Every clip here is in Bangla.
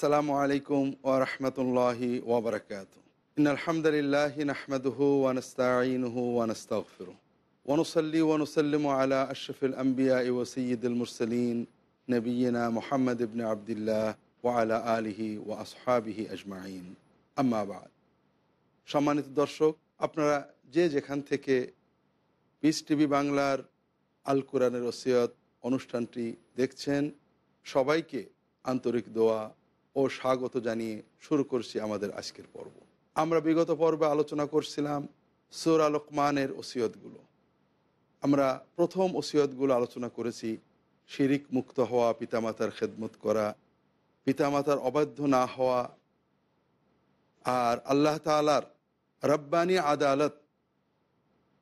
আসসালামু আলাইকুম ওরহমতুল্লাহি ওবরকাত ইন আলহামদুলিল্লাহ নাহমাদুহু ওয়ানস্তাঈনুহু ওয়ানস্তাগফিরুহ ওয়ানুসাল্লি ওয়ানুসাল্লিমু আলা আশরাফিল আম্বিয়া ওয়া সাইয়্যিদিল মুরসালিন নবিয়িনা মুহাম্মদ ইবনে আবদুল্লাহ ওয়া আলা আলিহি ওয়া আসহাবিহি আজমাইন। আম্মা বাদ। সম্মানিত দর্শক, আপনারা যে যেখান থেকে পিস টিভি বাংলার আল কোরআনের ওসিয়ত অনুষ্ঠানটি দেখছেন, সবাইকে আন্তরিক দোয়া ও স্বাগত জানিয়ে শুরু করছি আমাদের আজকের পর্ব। আমরা বিগত পর্বে আলোচনা করছিলাম সোরা লোকমানের ওসিয়তগুলো। আমরা প্রথম ওসিয়তগুলো আলোচনা করেছি শিরিক মুক্ত হওয়া, পিতামাতার খেদমত করা, পিতামাতার অবাধ্য না হওয়া, আর আল্লাহ তালার রব্বানি আদালত,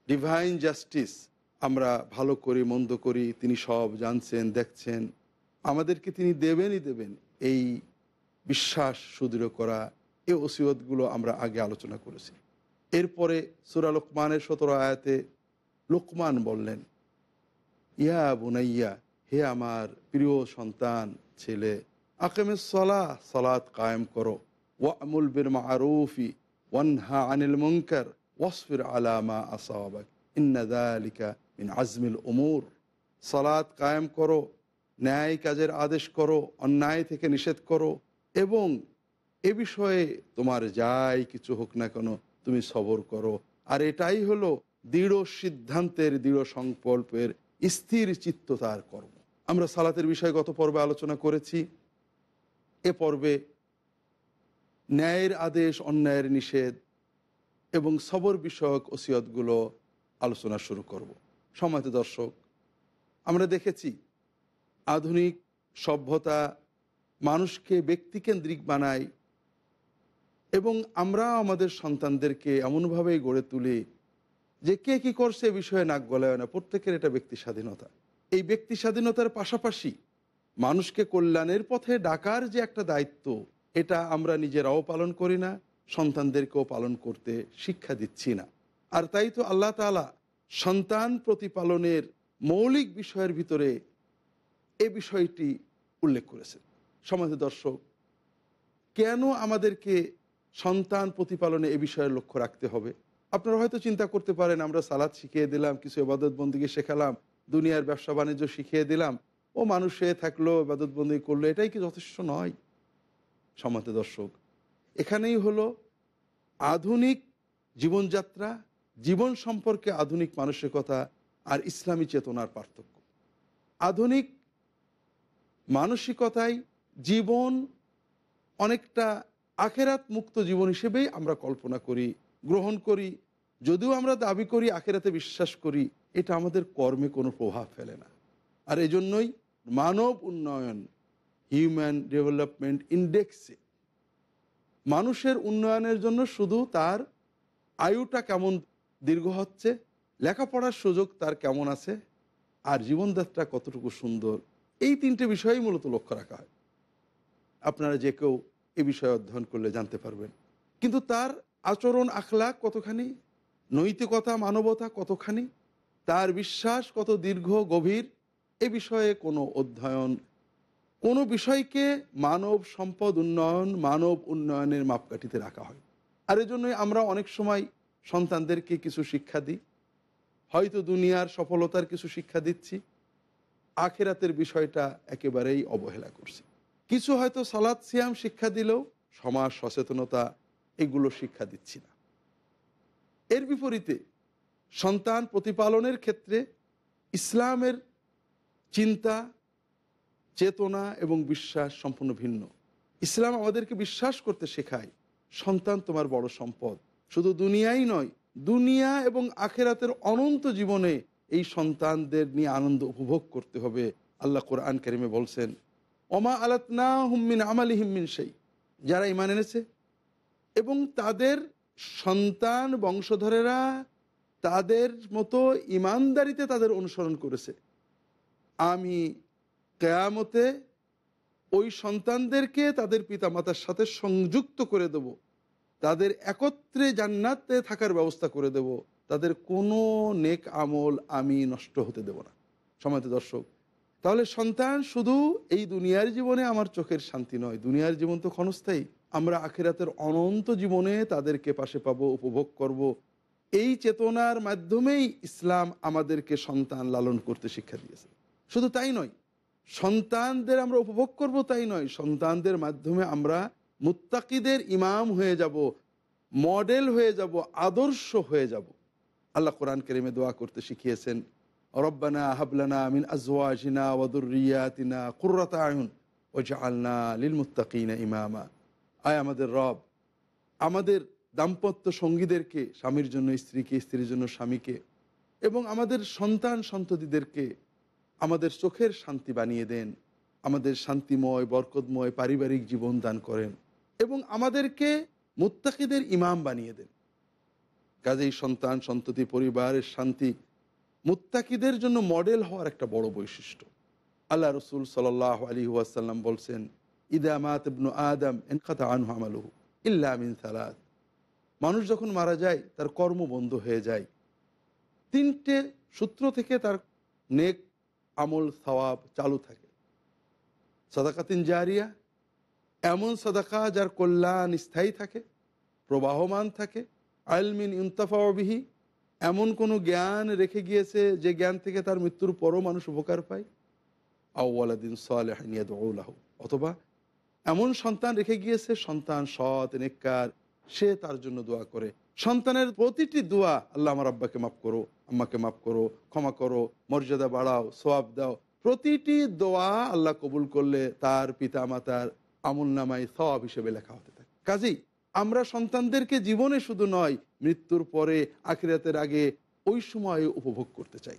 ডিভাইন জাস্টিস আমরা ভালো করি, মন্দ করি, তিনি সব জানছেন, দেখছেন। আমাদেরকে তিনি দেবেনই দেবেন এই বিশ্বাস সুদৃঢ় করা, এ ওসিয়তগুলো আমরা আগে আলোচনা করেছি। এরপরে সুরা লোকমানের সতেরো আয়াতে লোকমান বললেন, ইয়া বুনাইয়া, হে আমার প্রিয় সন্তান, ছেলে আকেমে সলা সলাৎ কায়েম করো। ওয়ামুল বির মারুফি, ওয়ানহা আনিল মুনকার, ওয়াসফির আলামা আসাবাক ইন্নাদালিকা মিন আজমিল উমুর। সলাৎ কায়েম করো, ন্যায় কাজের আদেশ করো, অন্যায় থেকে নিষেধ করো এবং এ বিষয়ে তোমার যাই কিছু হোক না কেন তুমি সবর করো। আর এটাই হলো দৃঢ় সিদ্ধান্তের, দৃঢ় সংকল্পের স্থির চিত্ততার কর্ম। আমরা সালাতের বিষয়ে গত পর্বে আলোচনা করেছি। এ পর্বে ন্যায়ের আদেশ, অন্যায়ের নিষেধ এবং সবর বিষয়ক ওসিয়তগুলো আলোচনা শুরু করব। সময়ত দর্শক, আমরা দেখেছি আধুনিক সভ্যতা মানুষকে ব্যক্তিকেন্দ্রিক বানায় এবং আমরা আমাদের সন্তানদেরকে এমনভাবে গড়ে তুলি যে কে কী করছে এ বিষয়ে নাক গলায় না। প্রত্যেকের এটা ব্যক্তি স্বাধীনতা এই ব্যক্তি স্বাধীনতার পাশাপাশি মানুষকে কল্যাণের পথে ডাকার যে একটা দায়িত্ব, এটা আমরা নিজেরাও পালন করি না, সন্তানদেরকেও পালন করতে শিক্ষা দিচ্ছি না। আর তাই তো আল্লাহ তালা সন্তান প্রতিপালনের মৌলিক বিষয়ের ভিতরে এ বিষয়টি উল্লেখ করেছেন। সমাজ দর্শক, কেন আমাদেরকে সন্তান প্রতিপালনে এ বিষয়ে লক্ষ্য রাখতে হবে? আপনারা হয়তো চিন্তা করতে পারেন, আমরা সালাদ শিখিয়ে দিলাম, কিছু এবাদত বন্দীকে শেখালাম, দুনিয়ার ব্যবসা বাণিজ্য শিখিয়ে দিলাম, ও মানুষে থাকল এবাদত বন্দী করল, এটাই কি যথেষ্ট নয়? সমাজ দর্শক, এখানেই হলো আধুনিক জীবনযাত্রা, জীবন সম্পর্কে আধুনিক মানসিকতা আর ইসলামী চেতনার পার্থক্য। আধুনিক মানসিকতায় জীবন অনেকটা আখেরাত মুক্ত জীবন হিসেবেই আমরা কল্পনা করি, গ্রহণ করি, যদিও আমরা দাবি করি আখেরাতে বিশ্বাস করি, এটা আমাদের কর্মে কোনো প্রভাব ফেলে না। আর এজন্যই মানব উন্নয়ন হিউম্যান ডেভেলপমেন্ট ইন্ডেক্সে মানুষের উন্নয়নের জন্য শুধু তার আয়ুটা কেমন দীর্ঘ হচ্ছে, লেখাপড়ার সুযোগ তার কেমন আছে, আর জীবনযাত্রা কতটুকু সুন্দর, এই তিনটে বিষয়ই মূলত লক্ষ্য রাখা হয়। আপনারা যে কেউ এ বিষয়ে অধ্যয়ন করলে জানতে পারবেন। কিন্তু তার আচরণ আখলা কতখানি? নৈতিকতা, মানবতা কতখানি? তার বিশ্বাস কত দীর্ঘ, গভীর? এ বিষয়ে কোনো অধ্যয়ন, কোনো বিষয়কে মানব সম্পদ উন্নয়ন, মানব উন্নয়নের মাপকাঠিতে রাখা হয়। আর এজন্যই আমরা অনেক সময় সন্তানদেরকে কিছু শিক্ষা দিই। হয়তো দুনিয়ার সফলতার কিছু শিক্ষা দিচ্ছি। আখেরাতের বিষয়টা একেবারেই অবহেলা করছি। কিছু হয়তো সালাদ সিয়াম শিক্ষা দিলেও সমাজ সচেতনতা এগুলো শিক্ষা দিচ্ছি না। এর বিপরীতে সন্তান প্রতিপালনের ক্ষেত্রে ইসলামের চিন্তা, চেতনা এবং বিশ্বাস সম্পূর্ণ ভিন্ন। ইসলাম আমাদেরকে বিশ্বাস করতে শেখায়, সন্তান তোমার বড় সম্পদ। শুধু দুনিয়াই নয়, দুনিয়া এবং আখেরাতের অনন্ত জীবনে এই সন্তানদের নিয়ে আনন্দ উপভোগ করতে হবে। আল্লাহ কোরআন কারিমে বলছেন অমা আলাতনা হুম্মিন আমালি হিম্মিন সেই যারা ইমান এনেছে এবং তাদের সন্তান বংশধরেরা তাদের মতো ইমানদারিতে তাদের অনুসরণ করেছে। আমি কেয়ামতে ওই সন্তানদেরকে তাদের পিতামাতার সাথে সংযুক্ত করে দেব। তাদের একত্রে জান্নাতে থাকার ব্যবস্থা করে দেব। তাদের কোনো নেক আমল আমি নষ্ট হতে দেব না। সময়ত দর্শক তাহলে সন্তান শুধু এই দুনিয়ার জীবনে আমার চোখের শান্তি নয়, দুনিয়ার জীবন তো ক্ষণস্থায়ী। আমরা আখেরাতের অনন্ত জীবনে তাদেরকে পাশে পাবো, উপভোগ করব। এই চেতনার মাধ্যমেই ইসলাম আমাদেরকে সন্তান লালন করতে শিক্ষা দিয়েছে। শুধু তাই নয়, সন্তানদের আমরা উপভোগ করব তাই নয়, সন্তানদের মাধ্যমে আমরা মুত্তাকিদের ইমাম হয়ে যাব, মডেল হয়ে যাব, আদর্শ হয়ে যাব। আল্লাহ কোরআন কেরিমে দোয়া করতে শিখিয়েছেন রব্বানা হাবলানা মিন ইমামা। আয় আমাদের রব, আমাদের দাম্পত্য সঙ্গীদেরকে, স্বামীর জন্য স্ত্রীকে, স্ত্রীর জন্য স্বামীকে এবং আমাদের সন্তান সন্ততিদেরকে আমাদের চোখের শান্তি বানিয়ে দেন, আমাদের শান্তিময়, বরকতময় পারিবারিক জীবন দান করেন এবং আমাদেরকে মুত্তাকিদের ইমাম বানিয়ে দেন। কাজেই সন্তান, সন্ততি, পরিবারের শান্তি মুত্তাকিদের জন্য মডেল হওয়ার একটা বড় বৈশিষ্ট্য। আল্লাহ রসুল সাল আলী ওয়াসাল্লাম বলছেন ইদামাত ইবনু আদম এনকাতা আনহু আমালুহু ইল্লা মিন সালাত। মানুষ যখন মারা যায়, তার কর্ম বন্ধ হয়ে যায়। তিনটে সূত্র থেকে তার নেক আমল, সওয়াব চালু থাকে। সাদাকাতিন জারিয়া, এমন সাদাকা যার কল্যাণ স্থায়ী থাকে, প্রবাহমান থাকে আলমিন ইন্তফাবিহি এমন কোনো জ্ঞান রেখে গিয়েছে যে জ্ঞান থেকে তার মৃত্যুর পরও মানুষ উপকার পায়? আউ্লাদিন সালেহানিয়াদ অথবা এমন সন্তান রেখে গিয়েছে, সন্তান সৎ, নেককার, সে তার জন্য দোয়া করে। সন্তানের প্রতিটি দোয়া, আল্লাহ আমার আব্বাকে মাফ করো, আম্মাকে মাফ করো, ক্ষমা করো, মর্যাদা বাড়াও সোয়াব দাও। প্রতিটি দোয়া আল্লাহ কবুল করলে তার পিতা মাতার আমুল নামাই সওয়াব হিসেবে লেখা হতে থাকে। কাজেই আমরা সন্তানদেরকে জীবনে শুধু নয়, মৃত্যুর পরে আখিরাতের আগে ওই সময় উপভোগ করতে চাই।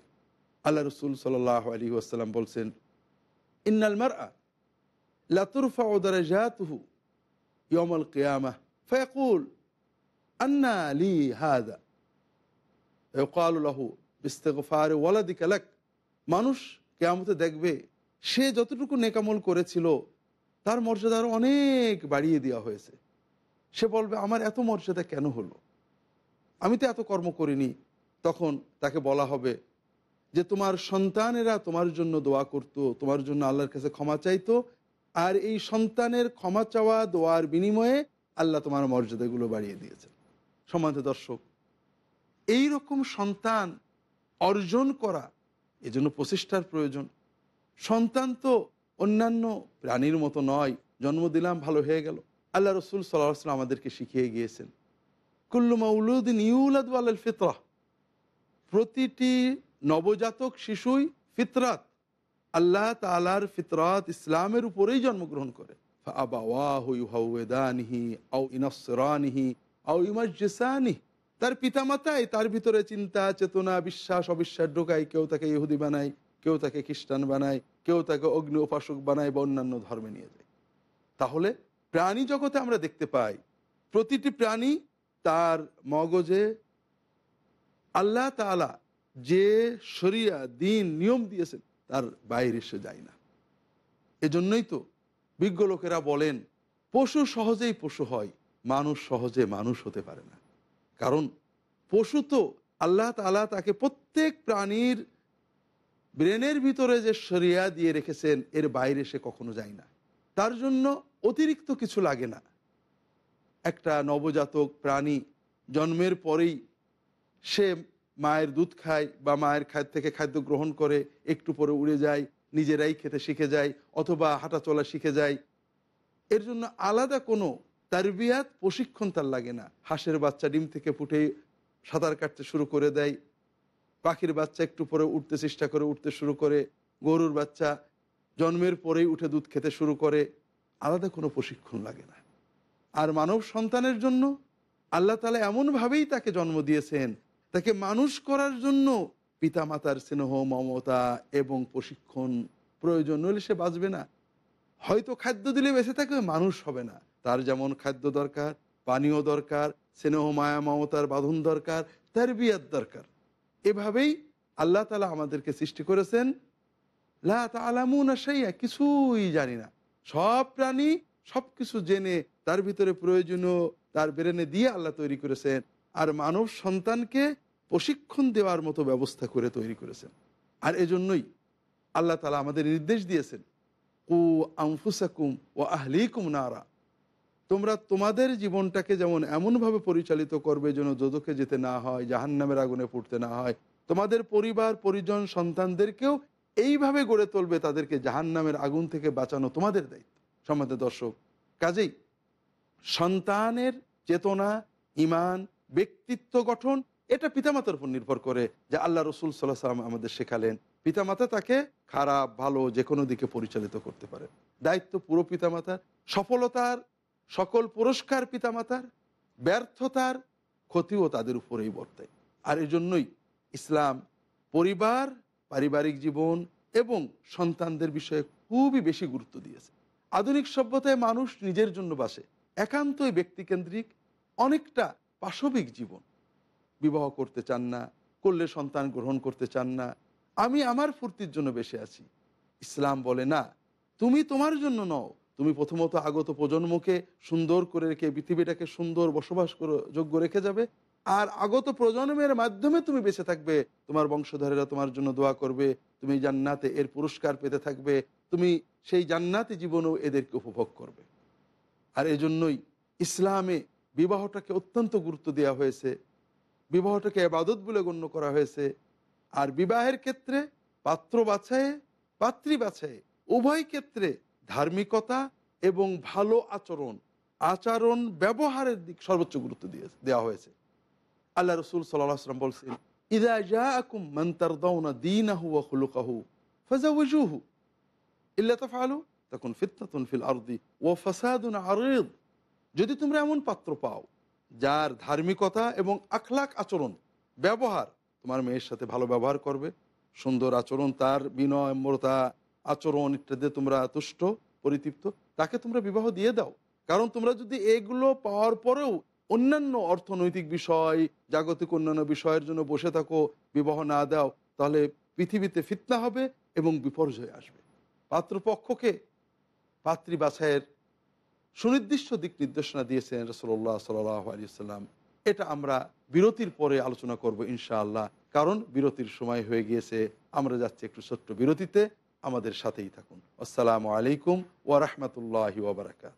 আল্লাহ রসুল সাল আলী আসসালাম বলছেন, ইন্নাল মার লাতুরফা ওদারাজাতুহু ইয়মল কেয়ামা ফয়াকুল, আন্না লি হাদা। লাহু, বিস্তেগফার ওয়ালাদিক লাক। মানুষ কেয়ামতে দেখবে, সে যতটুকু নেকামল করেছিল, তার মর্যাদা অনেক বাড়িয়ে দেওয়া হয়েছে। সে বলবে, আমার এত মর্যাদা কেন হলো? আমি তো এত কর্ম করিনি। তখন তাকে বলা হবে যে, তোমার সন্তানেরা তোমার জন্য দোয়া করত, তোমার জন্য আল্লাহর কাছে ক্ষমা চাইতো, আর এই সন্তানের ক্ষমা চাওয়া, দোয়ার বিনিময়ে আল্লাহ তোমার মর্যাদাগুলো বাড়িয়ে দিয়েছেন। সমান্ত দর্শক, এই রকম সন্তান অর্জন করা এজন্য প্রচেষ্টার প্রয়োজন। সন্তান তো অন্যান্য প্রাণীর মতো নয়, জন্ম দিলাম, ভালো হয়ে গেল। আল্লাহ রসুল সাল্লাহ আমাদেরকে শিখিয়ে গিয়েছেন। কুল্লু মাউলুদ্দিন ইউলাদ আল ফিতরা। প্রতিটি নবজাতক শিশুই ফিতরাত। আল্লাহ তালার ফিতরাত ইসলামের উপরেই জন্মগ্রহণ করে। তার পিতামাতাই তার ভিতরে চিন্তা, চেতনা, বিশ্বাস, অবিশ্বাস ঢোকায়, কেউ তাকে ইহুদি বানায়, কেউ তাকে খ্রিস্টান বানায়, কেউ তাকে অগ্নি উপাসক বানায় বা অন্যান্য ধর্মে নিয়ে যায়। তাহলে প্রাণী জগতে আমরা দেখতে পাই। প্রতিটি প্রাণী তার মগজে আল্লাহ তালা যে শরিয়া, দিন, নিয়ম দিয়েছেন, তার বাইরে সে যায় না। এজন্যই তো বিজ্ঞ লোকেরা বলেন, পশু সহজেই পশু হয়, মানুষ সহজে মানুষ হতে পারে না। কারণ পশু তো আল্লাহ তালা তাকে প্রত্যেক প্রাণীর ব্রেনের ভিতরে যে সরিয়া দিয়ে রেখেছেন, এর বাইরে সে কখনো যায় না। তার জন্য অতিরিক্ত কিছু লাগে না। একটা নবজাতক প্রাণী জন্মের পরেই সে মায়ের দুধ খায় বা মায়ের খাদ্য থেকে খাদ্য গ্রহণ করে, একটু পরে উড়ে যায়, নিজেরাই খেতে শিখে যায় অথবা হাঁটা চলা শিখে যায়। এর জন্য আলাদা কোনো তারবিয়াত, প্রশিক্ষণ তার লাগে না। হাঁসের বাচ্চা ডিম থেকে ফুটে সাঁতার কাটতে শুরু করে দেয়। পাখির বাচ্চা একটু পরে উঠতে চেষ্টা করে, উঠতে শুরু করে। গরুর বাচ্চা জন্মের পরেই উঠে দুধ খেতে শুরু করে। আলাদা কোনো প্রশিক্ষণ লাগে না। আর মানব সন্তানের জন্য আল্লাহ তালা এমনভাবেই তাকে জন্ম দিয়েছেন, তাকে মানুষ করার জন্য পিতামাতার স্নেহ, মমতা এবং প্রশিক্ষণ প্রয়োজন। নইলে সে বাঁচবে না। হয়তো খাদ্য দিলে বেঁচে থাকবে মানুষ হবে না। তার যেমন খাদ্য দরকার, পানীয় দরকার, স্নেহ, মায়া, মমতার বাঁধন দরকার তার বিয়ার দরকার। এভাবেই আল্লাহ তালা আমাদেরকে সৃষ্টি করেছেন। লা তালামুনা সেইয়া কিছুই জানি না। সব প্রাণী সব কিছু জেনে তার ভিতরে প্রয়োজনীয় তার ব্রেনে দিয়ে আল্লাহ তৈরি করেছেন। আর মানব সন্তানকে প্রশিক্ষণ দেওয়ার মতো ব্যবস্থা করে তৈরি করেছেন। আর এজন্যই আল্লাহ তালা আমাদের নির্দেশ দিয়েছেন ও আনফুসাকুম ও আহলিকুম নারা। তোমরা তোমাদের জীবনটাকে যেমন এমনভাবে পরিচালিত করবে যেন যোদকে যেতে না হয়, জাহান্নামের আগুনে পড়তে না হয়, তোমাদের পরিবার, পরিজন, সন্তানদেরকেও এইভাবে গড়ে তুলবে তাদেরকে জাহান্নামের আগুন থেকে বাঁচানো তোমাদের দায়িত্ব। সম্মানিত দর্শক, কাজেই সন্তানের চেতনা ইমান ব্যক্তিত্ব গঠন, এটা পিতামাতার উপর নির্ভর করে যে আল্লাহ রসুল সাল্লাহ সাল্লাম আমাদের শেখালেন। পিতামাতা তাকে খারাপ, ভালো যে কোনো দিকে পরিচালিত করতে পারে। দায়িত্ব পুরো পিতামাতার, সফলতার, সকল পুরস্কার পিতামাতার, ব্যর্থতার ক্ষতিও তাদের উপরেই বর্তায়। আর এই জন্যই ইসলাম, পরিবার পারিবারিক জীবন এবং সন্তানদের বিষয়ে খুবই বেশি গুরুত্ব দিয়েছে। আধুনিক সভ্যতায় মানুষ নিজের জন্য বাসে। একান্তই ব্যক্তিকেন্দ্রিক, অনেকটা পাশবিক জীবন। বিবাহ করতে চান না, করলে সন্তান গ্রহণ করতে চান না। আমি আমার ফুর্তির জন্য বেশি আছি। ইসলাম বলে, না, তুমি তোমার জন্য নও। তুমি প্রথমত আগত প্রজন্মকে সুন্দর করে রেখে পৃথিবীটাকে সুন্দর বসবাস করে যোগ্য রেখে যাবে। আর আগত প্রজন্মের মাধ্যমে তুমি বেঁচে থাকবে। তোমার বংশধরেরা তোমার জন্য দোয়া করবে। তুমি জান্নাতে এর পুরস্কার পেতে থাকবে। তুমি সেই জান্নাতি জীবনেও এদেরকে উপভোগ করবে। আর এজন্যই ইসলামে বিবাহটাকে অত্যন্ত গুরুত্ব দেওয়া হয়েছে। বিবাহটাকে আবাদত বলে গণ্য করা হয়েছে। আর বিবাহের ক্ষেত্রে পাত্র বাছায়, পাত্রী বাছায় উভয় ক্ষেত্রে ধার্মিকতা এবং ভালো আচরণ আচরণ ব্যবহারের দিক সর্বোচ্চ গুরুত্ব দিয়ে দেওয়া হয়েছে। আল্লাহ রসুল সাল্লাম বলছেন, ইদা ওয়া খুলুকাহু ফাজাওয়িজুহু ইল্লা তাফআলু তখন ফিতনাতুন ফিল আরদি ওয়া ফাসাদুন যদি তোমরা এমন পাত্র পাও যার ধার্মিকতা এবং আখলাক আচরণ, ব্যবহার তোমার মেয়ের সাথে ভালো ব্যবহার করবে, সুন্দর আচরণ তার বিনম্রতা আচরণ ইত্যাদি তোমরা তুষ্ট, পরিতৃপ্ত, তাকে তোমরা বিবাহ দিয়ে দাও। কারণ তোমরা যদি এগুলো পাওয়ার পরেও অন্যান্য অর্থনৈতিক বিষয়, জাগতিক অন্যান্য বিষয়ের জন্য বসে থাকো, বিবাহ না দাও, তাহলে পৃথিবীতে ফিতনা হবে এবং বিপর্যয় আসবে। পাত্রপক্ষকে পাত্রী বাছাইয়ের সুনির্দিষ্ট দিক নির্দেশনা দিয়েছেন রসল্লাহ সাল্লাহ আলিয়াল্লাম এটা আমরা বিরতির পরে আলোচনা করব ইনশাআল্লাহ, কারণ বিরতির সময় হয়ে গিয়েছে। আমরা যাচ্ছি একটু ছোট্ট বিরতিতে। আমাদের সাথেই থাকুন। আসসালামু আলাইকুম ওরহমতুল্লাহ ওবরাকাত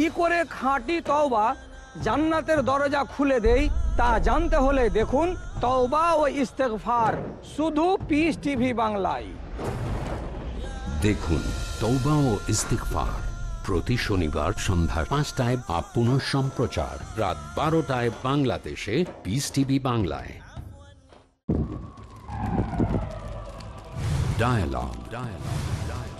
কি করে খাঁটি তওবা জান্নাতের দরজা খুলে দেই তা জানতে হলে দেখুন তওবা ও ইস্তেগফার শুধু পিস টিভি বাংলায় দেখুন তৌবা ও ইস্তিকফার প্রতি শনিবার সন্ধ্যা পাঁচটায় বা পুনঃ সম্প্রচার রাত বারোটায় বাংলাদেশে পিস টিভি বাংলায় Dialogue. Dialogue.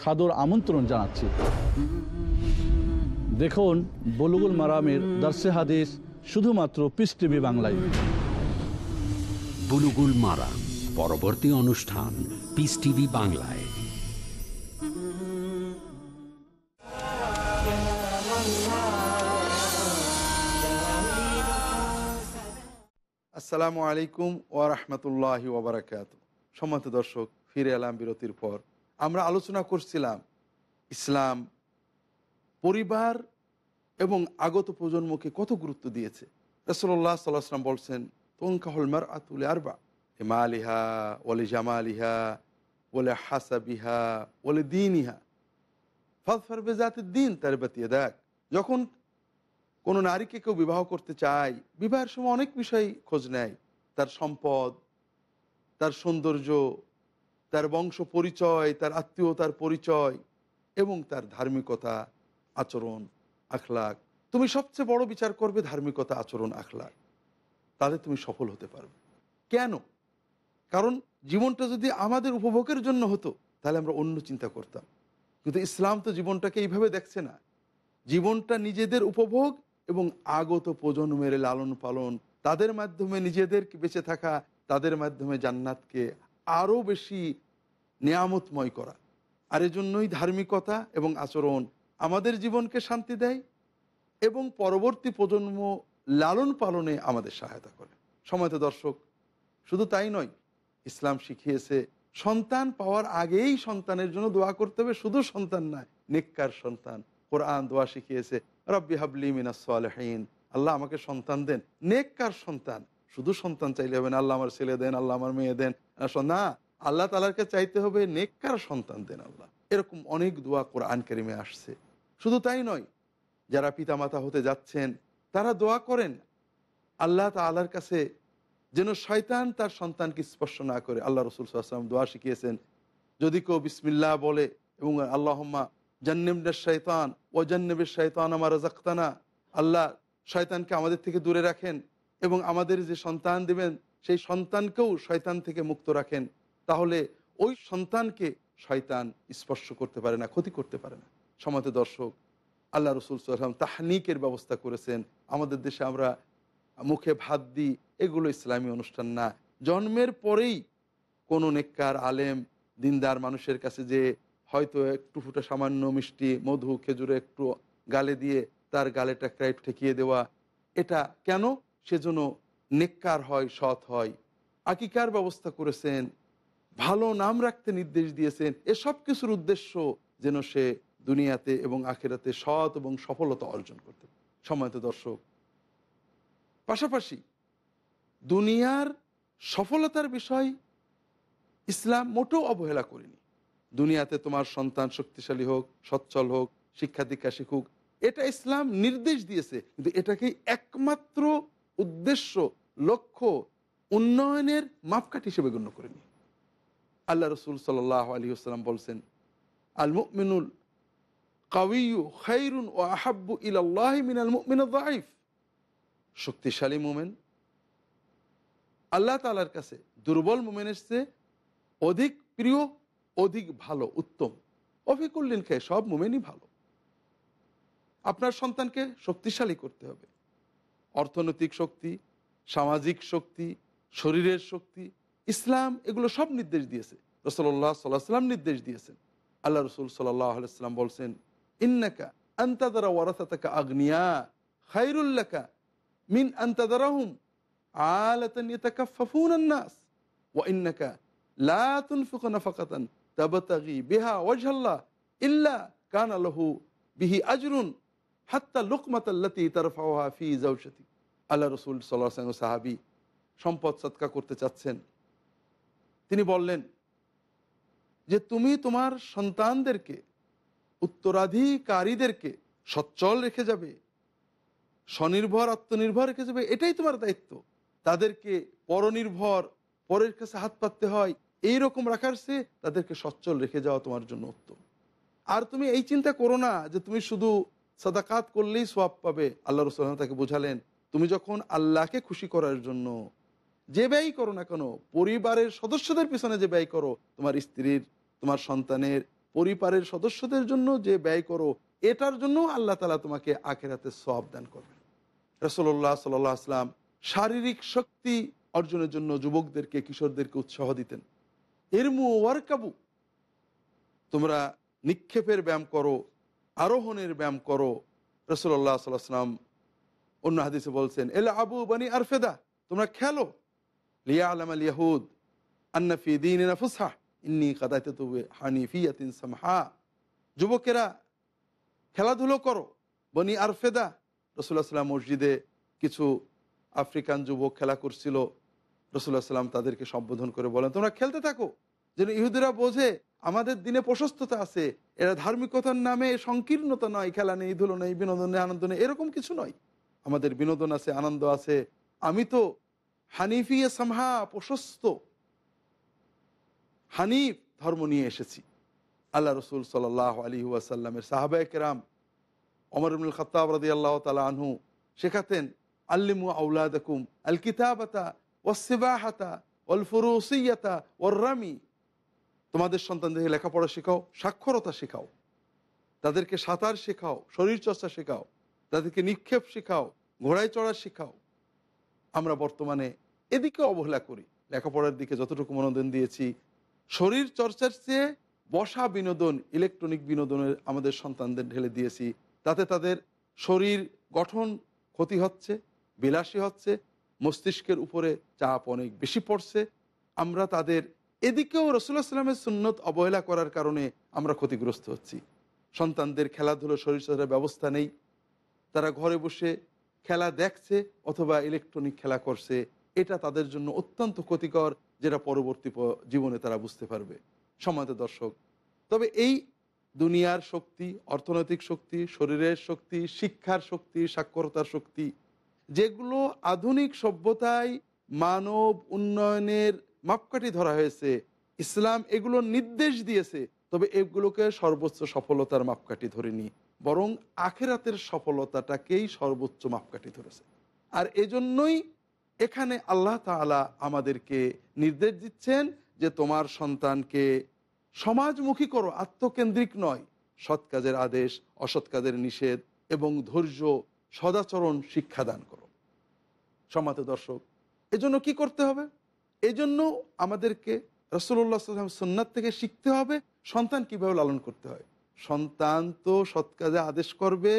সাদর আমন্ত্রণ জানাচ্ছি। দেখুন বলুগুল মারামের দার্সে হাদিস শুধুমাত্র পিস টিভি বাংলায়। বুলুগুল মারা পরবর্তী অনুষ্ঠান পিস টিভি বাংলায়। আসসালামু আলাইকুম ওয়ারহমতুল্লাহ ওবরাকাত সম্মানিত দর্শক ফিরে এলাম বিরতির পর। আমরা আলোচনা করছিলাম ইসলাম, পরিবার এবং আগত প্রজন্মকে কত গুরুত্ব দিয়েছে। রসল্লাহ সাল্লাহাম বলছেন, তনকাহল মার আতুল আরবা। মা আলিহা ওলে জামা আলিহা ওলে হাসাবিহা ওলে দিন ইহা ফলফর বেজাতের দিন তার বাতিয়ে দেখ যখন কোনো নারীকে কেউ বিবাহ করতে চায়, বিবাহের সময় অনেক বিষয় খোঁজ নেয়। তার সম্পদ, তার সৌন্দর্য তার বংশ পরিচয়, তার আত্মীয়তার পরিচয় এবং তার ধার্মিকতা, আচরণ, আখলাক। তুমি সবচেয়ে বড় বিচার করবে ধার্মিকতা, আচরণ, আখলাক। তাহলে তুমি সফল হতে পারবে। কেন? কারণ জীবনটা যদি আমাদের উপভোগের জন্য হতো, তাহলে আমরা অন্য চিন্তা করতাম। কিন্তু ইসলাম তো জীবনটাকে এইভাবে দেখছে না। জীবনটা নিজেদের উপভোগ এবং আগত প্রজন্মের লালন পালন, তাদের মাধ্যমে নিজেদের বেঁচে থাকা, তাদের মাধ্যমে জান্নাতকে আরও বেশি নিয়ামতময় করা। আর এজন্যই ধার্মিকতা এবং আচরণ আমাদের জীবনকে শান্তি দেয় এবং পরবর্তী প্রজন্ম লালন পালনে আমাদের সহায়তা করে। সময়ত দর্শক, শুধু তাই নয়, ইসলাম শিখিয়েছে, সন্তান পাওয়ার আগেই সন্তানের জন্য দোয়া করতে হবে, শুধু সন্তান নয়, নেককার সন্তান। কোরআন দোয়া শিখিয়েছে, রব্বি হাবলি মিনাসহীন আল্লাহ আমাকে সন্তান দেন, নেককার সন্তান। শুধু সন্তান চাইলে হবে না, আল্লাহ আমার ছেলে দেন, আল্লাহ আমার মেয়ে দেন। না আল্লাহ তালারকে চাইতে হবে নেককার সন্তান দেন আল্লাহ। এরকম অনেক দোয়া কোরআন কেরিমে আসছে। শুধু তাই নয়, যারা পিতামাতা হতে যাচ্ছেন, তারা দোয়া করেন, আল্লাহ তালার কাছে যেন শয়তান তার সন্তানকে স্পর্শ না করে। আল্লাহ রসুল সাল্লাম দোয়া শিখিয়েছেন, যদি কেউ বিসমিল্লাহ বলে, এবং আল্লাহম্মা জান্নেবনের শৈতান ও জান্নেবের শৈতান আমার রাজাক্তানা আল্লাহ শয়তানকে আমাদের থেকে দূরে রাখেন, এবং আমাদের যে সন্তান দেবেন, সেই সন্তানকেও শয়তান থেকে মুক্ত রাখেন। তাহলে ওই সন্তানকে শয়তান স্পর্শ করতে পারে না, ক্ষতি করতে পারে না। সমাতে দর্শক, আল্লাহ রসুল সাল্লাম তাহনিকের ব্যবস্থা করেছেন। আমাদের দেশে আমরা মুখে ভাত দিই, এগুলো ইসলামী অনুষ্ঠান না। জন্মের পরেই কোনো নেককার, আলেম, দিনদার মানুষের কাছে যে হয়তো একটু ফুটা সামান্য মিষ্টি, মধু, খেজুরে একটু গালে দিয়ে তার গালেটা ক্রাইট ঠেকিয়ে দেওয়া, এটা কেন? সেজন্য নেককার হয়, সৎ হয়। আকিকার ব্যবস্থা করেছেন ভালো নাম রাখতে নির্দেশ দিয়েছেন এসব কিছুর উদ্দেশ্য যেন সে দুনিয়াতে এবং আখেরাতে সৎ এবং সফলতা অর্জন করতে সময়ত দর্শক, পাশাপাশি দুনিয়ার সফলতার বিষয় ইসলাম মোটেও অবহেলা করেনি। দুনিয়াতে তোমার সন্তান শক্তিশালী হোক, সচ্ছল হোক শিক্ষা দীক্ষা শিখুক এটা ইসলাম নির্দেশ দিয়েছে। কিন্তু এটাকে একমাত্র উদ্দেশ্য, লক্ষ্য, উন্নয়নের মাপকাঠি হিসেবে গণ্য করেনি। আল্লাহ রসুল সাল আলী আসসালাম বলছেন আল মুমিনুল কাউইউ খাইরুন ও আহাব্বু ইলাল্লাহ মিনাল মুমিন দাইফ শক্তিশালী মোমেন, আল্লাহ তালার কাছে দুর্বল মোমেনের চেয়ে অধিক প্রিয়, অধিক ভালো, উত্তম। অফিকুল্লিন খেয়ে সব মোমেনই ভালো। আপনার সন্তানকে শক্তিশালী করতে হবে। অর্থনৈতিক শক্তি, সামাজিক শক্তি, শরীরের শক্তি ইসলাম এগুলো সব নির্দেশ দিয়েছে। রসল্লাহ সাল্লাহ সাল্লাম নির্দেশ দিয়েছেন। আল্লাহ রসুল সাল্লাহ আলাইসাল্লাম বলছেন, ইন্নাকা আন্তাদারা ওয়ারাসাতাকা আগ্নিয়া খাইরুল্লাকা মিন আন্তাদারাহুম আলাতান ইয়াতাকাফফুন আন-নাস ওয়া কানা লাহু বিহি আজরুন হাত্তা লুকমাতাল্লাতি তারফাওহা ফি জাওজাতি আল্লাহ রসুল সাল্লাহ সাল্লাম সাহাবি সম্পদ সৎকা করতে চাচ্ছেন। তিনি বললেন যে তুমি তোমার সন্তানদেরকে, উত্তরাধিকারীদেরকে সচ্ছল রেখে যাবে, স্বনির্ভর, আত্মনির্ভর রেখে যাবে, এটাই তোমার দায়িত্ব। তাদেরকে পরনির্ভর, পরের কাছে হাত পাততে হয়, এই রকম রাখার সে তাদেরকে সচ্ছল রেখে যাওয়া তোমার জন্য উত্তম। আর তুমি এই চিন্তা করো না যে তুমি শুধু সাদাকাত করলেই সোয়াব পাবে। আল্লাহ রসুল তাকে বোঝালেন, তুমি যখন আল্লাহকে খুশি করার জন্য যে ব্যয় করো না কেন, পরিবারের সদস্যদের পিছনে যে ব্যয় করো, তোমার স্ত্রীর, তোমার সন্তানের পরিবারের সদস্যদের জন্য যে ব্যয় করো, এটার জন্য আল্লাহ তালা তোমাকে আখেরাতে সব দান করবেন। রসল্লাহ সাল্লাহ আসলাম শারীরিক শক্তি অর্জনের জন্য যুবকদেরকে, কিশোরদেরকে উৎসাহ দিতেন। এরমু ওয়ারকাবু তোমরা নিক্ষেপের ব্যায়াম করো, আরোহণের ব্যায়াম করো। রসল্লাহ সাল্লাম অন্য হাদিসে বলছেন এলা আবু বানি আরফেদা, তোমরা খেলো লিয়া আল দিন যুবকেরা খেলাধুলো করো। বনি আরফেদা রসুল্লাহ সাল্লাম মসজিদে কিছু আফ্রিকান যুবক খেলা করছিল। রসুল্লাহ সাল্লাম তাদেরকে সম্বোধন করে বলেন, তোমরা খেলতে থাকো। যেন ইহুদিরা বোঝে আমাদের দিনে প্রশস্ততা আছে। এরা ধার্মিকতার নামে সংকীর্ণতা নয়। খেলা নেই, ধুলো নেই, বিনোদন নেই, আনন্দ নেই, এরকম কিছু নয়। আমাদের বিনোদন আছে, আনন্দ আছে। আমি তো হানিফিয়ে সামহা প্রশস্ত। হানিফ ধর্ম নিয়ে এসেছি। আল্লাহ রসুল সাল আলী ওয়াসাল্লামের সাহাবায় কেরাম অমর ইবনুল খতাব রাদি আল্লাহ তালা আনহু শেখাতেন, আল্লিমু আউলাদকুম আল কিতাবাতা ওয়াসিবাহাতা ওয়াল ফুরুসিয়াতা ওর রামি তোমাদের সন্তানদের লেখাপড়া শেখাও, সাক্ষরতা শেখাও। তাদেরকে সাঁতার শেখাও, শরীরচর্চা শেখাও। তাদেরকে নিক্ষেপ শেখাও, ঘোড়ায় চড়া শেখাও। আমরা বর্তমানে এদিকে অবহেলা করি। লেখাপড়ার দিকে যতটুকু মনোদন দিয়েছি, শরীর চর্চার চেয়ে বসা বিনোদন, ইলেকট্রনিক বিনোদনের আমাদের সন্তানদের ঢেলে দিয়েছি। তাতে তাদের শরীর গঠন ক্ষতি হচ্ছে, বিলাসী হচ্ছে, মস্তিষ্কের উপরে চাপ অনেক বেশি পড়ছে। আমরা তাদের এদিকেও রসুল্লাহ সাল্লামের সুন্নত অবহেলা করার কারণে আমরা ক্ষতিগ্রস্ত হচ্ছি। সন্তানদের খেলাধুলো, শরীরচর্চার ব্যবস্থা নেই। তারা ঘরে বসে খেলা দেখছে অথবা ইলেকট্রনিক খেলা করছে, এটা তাদের জন্য অত্যন্ত ক্ষতিকর, যেটা পরবর্তী জীবনে তারা বুঝতে পারবে। সমাজ দর্শক, তবে এই দুনিয়ার শক্তি, অর্থনৈতিক শক্তি, শরীরের শক্তি, শিক্ষার শক্তি, সাক্ষরতার শক্তি, যেগুলো আধুনিক সভ্যতায় মানব উন্নয়নের মাপকাঠি ধরা হয়েছে, ইসলাম এগুলো নির্দেশ দিয়েছে, তবে এগুলোকে সর্বোচ্চ সফলতার মাপকাঠি ধরেনি। বরং আখেরাতের সফলতাটাকেই সর্বোচ্চ মাপকাঠি ধরেছে। আর এজন্যই এখানে আল্লাহ তালা আমাদেরকে নির্দেশ দিচ্ছেন যে তোমার সন্তানকে সমাজমুখী করো, আত্মকেন্দ্রিক নয়। সৎ কাজের আদেশ, অসৎ কাজের নিষেধ এবং ধৈর্য, সদাচরণ, শিক্ষাদান করো। সমাতে দর্শক, এজন্য কি করতে হবে? এজন্য আমাদেরকে রসুল্লাহ সাল্লাম সন্ন্যাত থেকে শিখতে হবে সন্তান কীভাবে লালন করতে হয়। সন্তান তো সৎ কাজে আদেশ করবে,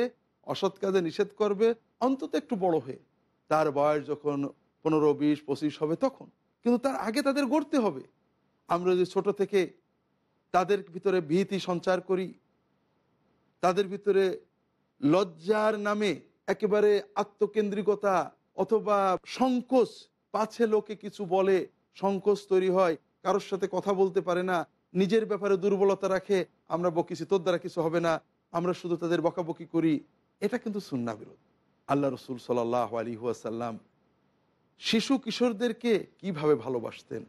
অসৎ কাজে নিষেধ করবে, অন্তত একটু বড় হয়ে। তার বয়স যখন পনেরো, বিশ, পঁচিশ হবে তখন। কিন্তু তার আগে তাদের গড়তে হবে। আমরা যদি ছোট থেকে তাদের ভিতরে ভীতি সঞ্চার করি, তাদের ভিতরে লজ্জার নামে একেবারে আত্মকেন্দ্রিকতা অথবা সংকোচ, পাছে লোকে কিছু বলে, সংকোচ তৈরি হয়, কারোর সাথে কথা বলতে পারে না নিজের ব্যাপারে দুর্বলতা রাখে, আমরা বকিছি, তোর দ্বারা কিছু হবে না, আমরা শুধু তাদের বকাবকি করি। এটা কিন্তু সুন্না বিরোধ। আল্লাহ রসুল সাল্লাহ আলী হুয়াসাল্লাম শিশু কিশোরদেরকে কীভাবে ভালোবাসতেন?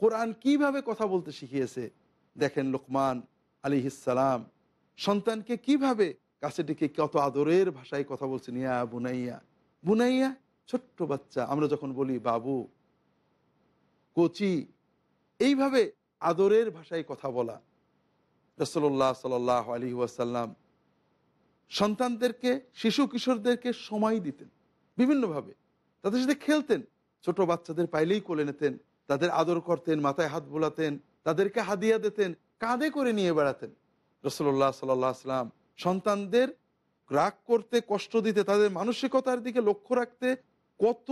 কোরআন কীভাবে কথা বলতে শিখিয়েছে? দেখেন লোকমান আলী সন্তানকে কীভাবে কাছে ডেকে কত আদরের ভাষায় কথা বলছেন, ইয়া বুনাইয়া বুনাইয়া ছোট্ট বাচ্চা, আমরা যখন বলি বাবু, কচি, এইভাবে আদরের ভাষায় কথা বলা। রসল্লাহ সাল আলী ওয়াসাল্লাম সন্তানদেরকে, শিশু কিশোরদেরকে সময় দিতেন বিভিন্নভাবে। তাদের সাথে খেলতেন, ছোট বাচ্চাদের পাইলেই কোলে নিতেন, তাদের আদর করতেন, মাথায় হাত বোলাতেন, তাদেরকে হাদিয়া দিতেন, কাঁধে করে নিয়ে বেড়াতেন। রসল্লাহ সাল্লাম সন্তানদের রাগ করতে, কষ্ট দিতে, তাদের মানসিকতার দিকে লক্ষ্য রাখতে কত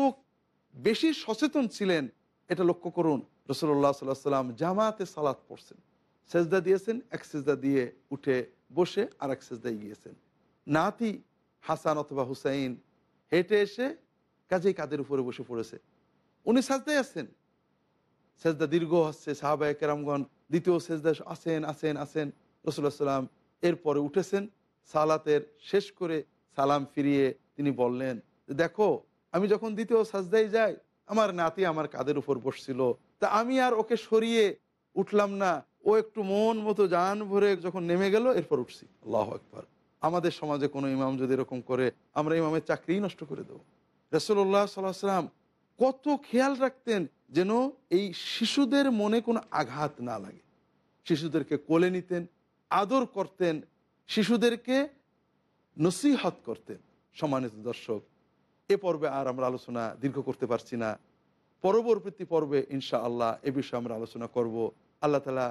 বেশি সচেতন ছিলেন, এটা লক্ষ্য করুন। রসল্লাহ সাল্লাহ সাল্লাম জামাতে সালাত পড়ছেন। সেজদা দিয়েছেন, এক সেজদা দিয়ে উঠে বসে আর এক সেজদায় গিয়েছেন। নাতি হাসান অথবা হুসাইন হেঁটে এসে কাজেই কাদের উপরে বসে পড়েছে। উনি সাজদায় আছেন। সেজদা দীর্ঘ হচ্ছে, সাহাবায় কেরামগণ দ্বিতীয় সেজদা আসেন আসেন আসেন রসুল্লাহ সাল্লাম এরপরে উঠেছেন, সালাতের শেষ করে সালাম ফিরিয়ে তিনি বললেন, দেখো, আমি যখন দ্বিতীয় সাজদাই যাই, আমার নাতি আমার কাদের উপর বসছিল? তা আমি আর ওকে সরিয়ে উঠলাম না। ও একটু মন মতো জান ভরে যখন নেমে গেল এরপর উঠছি। আল্লাহ একবার আমাদের সমাজে কোনো ইমাম যদি এরকম করে আমরা ইমামের চাকরিই নষ্ট করে দেবো। রসুল্লাহ সাল্লাহ সাল্লাম কত খেয়াল রাখতেন যেন এই শিশুদের মনে কোনো আঘাত না লাগে। শিশুদেরকে কোলে নিতেন আদর করতেন শিশুদেরকে নসিহত করতেন। সম্মানিত দর্শক এ পর্বে আর আমরা আলোচনা দীর্ঘ করতে পারছি না। পরবর্তী পর্বে ইনশা আল্লাহ এ বিষয়ে আমরা আলোচনা করব আল্লাহ তালা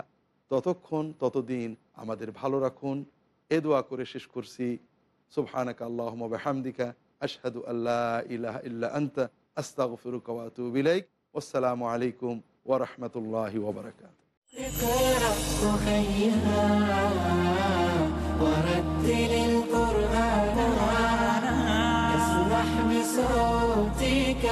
ততক্ষণ ততদিন আমাদের ভালো রাখুন এ দোয়া করে শেষ করছি সুবহানাকা আল্লাহ হামদিকা আশহাদু আল্লাহ ইলাহা ইল্লা আন্তা আস্তাগফিরুকা ওয়া আতুবু ইলাইক আসসালামু আলাইকুম ওয়া রাহমাতুল্লাহি ওয়া বারাকাতুহু اقرأ خيرا ورتل القرآن اسمح بصوتك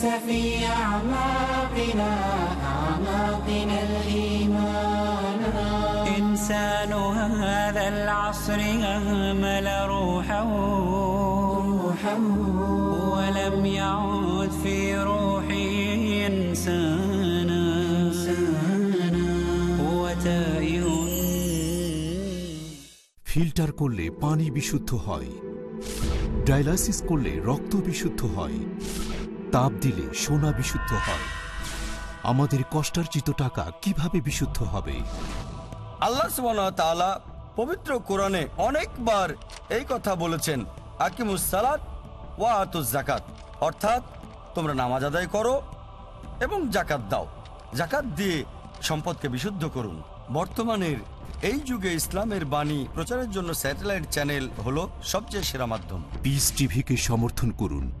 لنحس في أعماقنا أعماقنا الإيمان إنسان هذا العصر أهمل روحه روحه ولم يعد في روحه إنسانا هو تائه ফিল্টার করলে পানি বিশুদ্ধ হয় ডায়ালাসিস করলে রক্ত বিশুদ্ধ হয় তাপ দিলে সোনা বিশুদ্ধ হয়। আমাদের কষ্টার্জিত টাকা কীভাবে বিশুদ্ধ হবে? আল্লাহ তাআলা পবিত্র কোরআনে অনেকবার এই কথা বলেছেন ওয়া আতুজ জাকাত অর্থাৎ তোমরা নামাজ আদায় করো এবং জাকাত দাও। জাকাত দিয়ে সম্পদকে বিশুদ্ধ করুন। বর্তমানের এই যুগে ইসলামের বাণী প্রচারের জন্য স্যাটেলাইট চ্যানেল হলো সবচেয়ে সেরা মাধ্যম। পিস টিভিকে সমর্থন করুন।